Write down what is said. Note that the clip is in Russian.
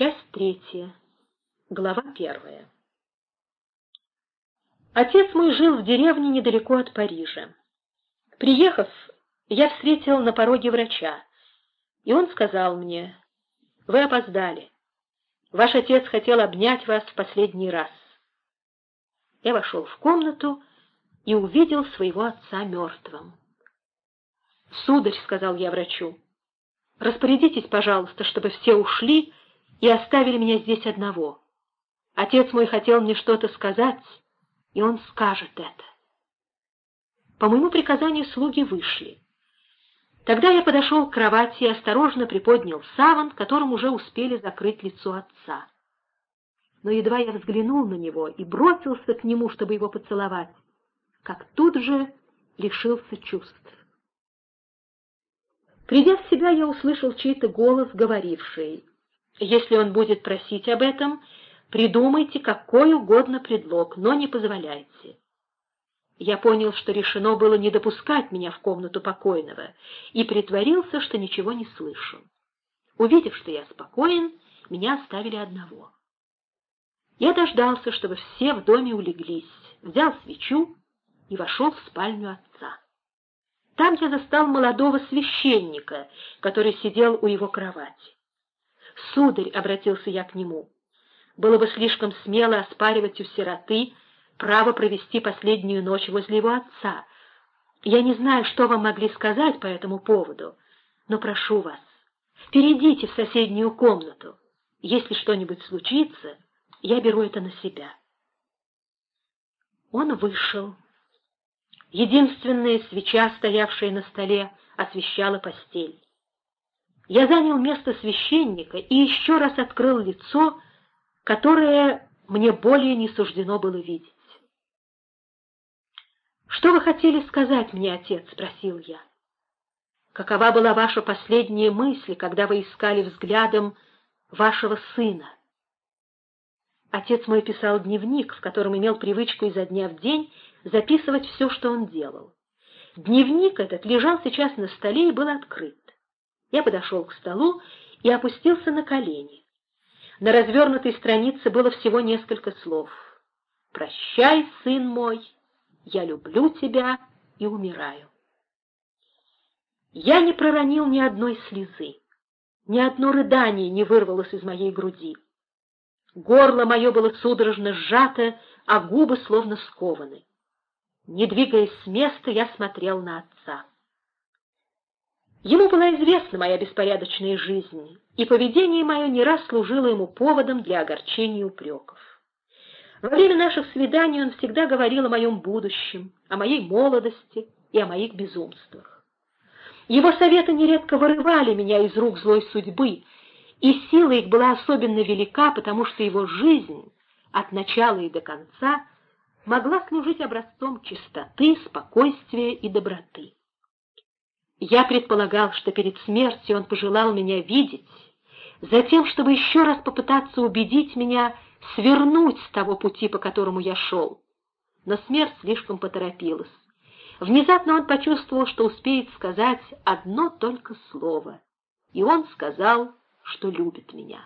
Часть третья. Глава первая. Отец мой жил в деревне недалеко от Парижа. Приехав, я встретил на пороге врача, и он сказал мне, «Вы опоздали. Ваш отец хотел обнять вас в последний раз». Я вошел в комнату и увидел своего отца мертвым. «Сударь», — сказал я врачу, — «распорядитесь, пожалуйста, чтобы все ушли и оставили меня здесь одного. Отец мой хотел мне что-то сказать, и он скажет это». По моему приказанию слуги вышли. Тогда я подошел к кровати и осторожно приподнял саван, которым уже успели закрыть лицо отца. Но едва я взглянул на него и бросился к нему, чтобы его поцеловать, как тут же лишился чувств. Придя в себя, я услышал чей-то голос, говоривший, «Если он будет просить об этом, придумайте какой угодно предлог, но не позволяйте». Я понял, что решено было не допускать меня в комнату покойного, и притворился, что ничего не слышу. Увидев, что я спокоен, меня оставили одного. Я дождался, чтобы все в доме улеглись, взял свечу и вошел в спальню отца. Там я застал молодого священника, который сидел у его кровати. «Сударь», — обратился я к нему, — «было бы слишком смело оспаривать у сироты право провести последнюю ночь возле его отца. Я не знаю, что вам могли сказать по этому поводу, но прошу вас, перейдите в соседнюю комнату. Если что-нибудь случится, я беру это на себя». Он вышел. Единственная свеча, стоявшая на столе, освещала постель. Я занял место священника и еще раз открыл лицо, которое мне более не суждено было видеть. «Что вы хотели сказать мне, отец?» — спросил я. «Какова была ваша последняя мысль, когда вы искали взглядом вашего сына?» Отец мой писал дневник, в котором имел привычку изо дня в день записывать все, что он делал. Дневник этот лежал сейчас на столе и был открыт. Я подошел к столу и опустился на колени. На развернутой странице было всего несколько слов. «Прощай, сын мой, я люблю тебя и умираю». Я не проронил ни одной слезы, ни одно рыдание не вырвалось из моей груди. Горло мое было судорожно сжато, а губы словно скованы. Не двигаясь с места, я смотрел на отца. Ему была известна моя беспорядочная жизнь, и поведение мое не раз служило ему поводом для огорчения и упреков. Во время наших свиданий он всегда говорил о моем будущем, о моей молодости и о моих безумствах. Его советы нередко вырывали меня из рук злой судьбы, и сила их была особенно велика, потому что его жизнь от начала и до конца могла служить образцом чистоты, спокойствия и доброты. Я предполагал, что перед смертью он пожелал меня видеть, затем, чтобы еще раз попытаться убедить меня свернуть с того пути, по которому я шел. Но смерть слишком поторопилась. Внезапно он почувствовал, что успеет сказать одно только слово, и он сказал, что любит меня.